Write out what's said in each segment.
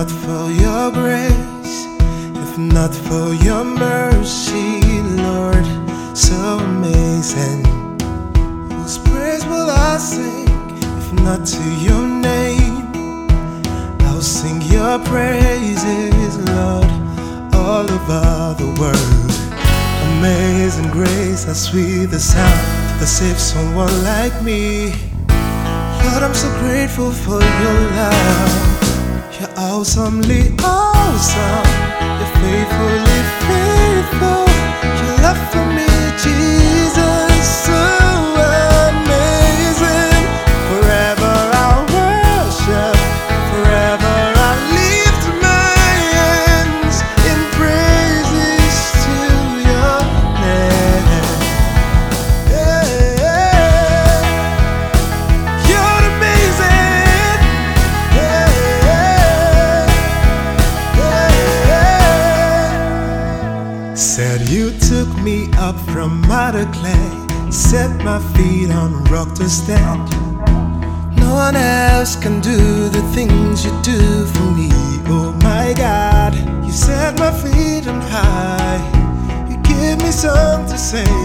not for your grace, if not for your mercy, Lord, so amazing. Whose praise will I sing if not to your name? I'll sing your praises, Lord, all over the world. Amazing grace, how sweet the sound that saves someone like me. Lord, I'm so grateful for your love. You're awesomely awesome. You're faithfully faithful. From outer clay, set my feet on rock to stand. No one else can do the things you do for me. Oh my God, you set my feet on high. You give me song to sing.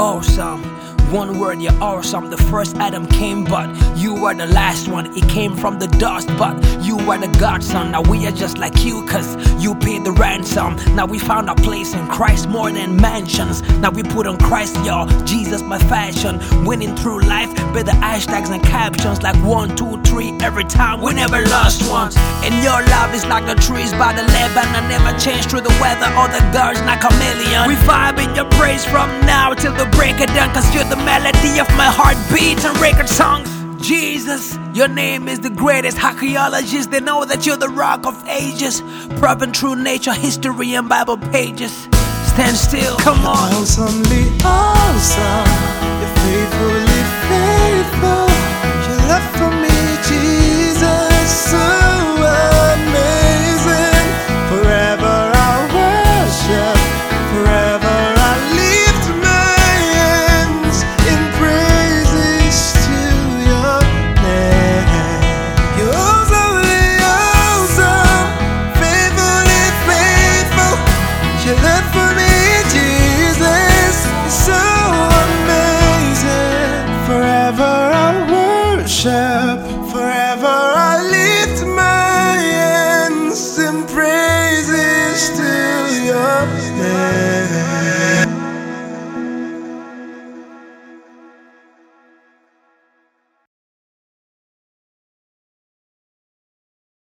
Awesome. One word, you're awesome. The first Adam came, but you were the last one. It came from the dust, but you were the godson. Now we are just like you, cause you paid the ransom. Now we found our place in Christ more than mansions. Now we put on Christ, y'all. Jesus, my fashion. Winning through life, better hashtags and captions like one, two, three every time. We never lost once. And your love is like the trees by the Lebanon. I never change through the weather or the girls like a million. We vibe in your praise from now till the break of dawn. Cause you're the melody of my heartbeat and record songs. Jesus, your name is the greatest. Archaeologists, they know that you're the rock of ages. Proven true nature, history, and Bible pages. Stand still, come on. Awesomely awesome. You're faithful.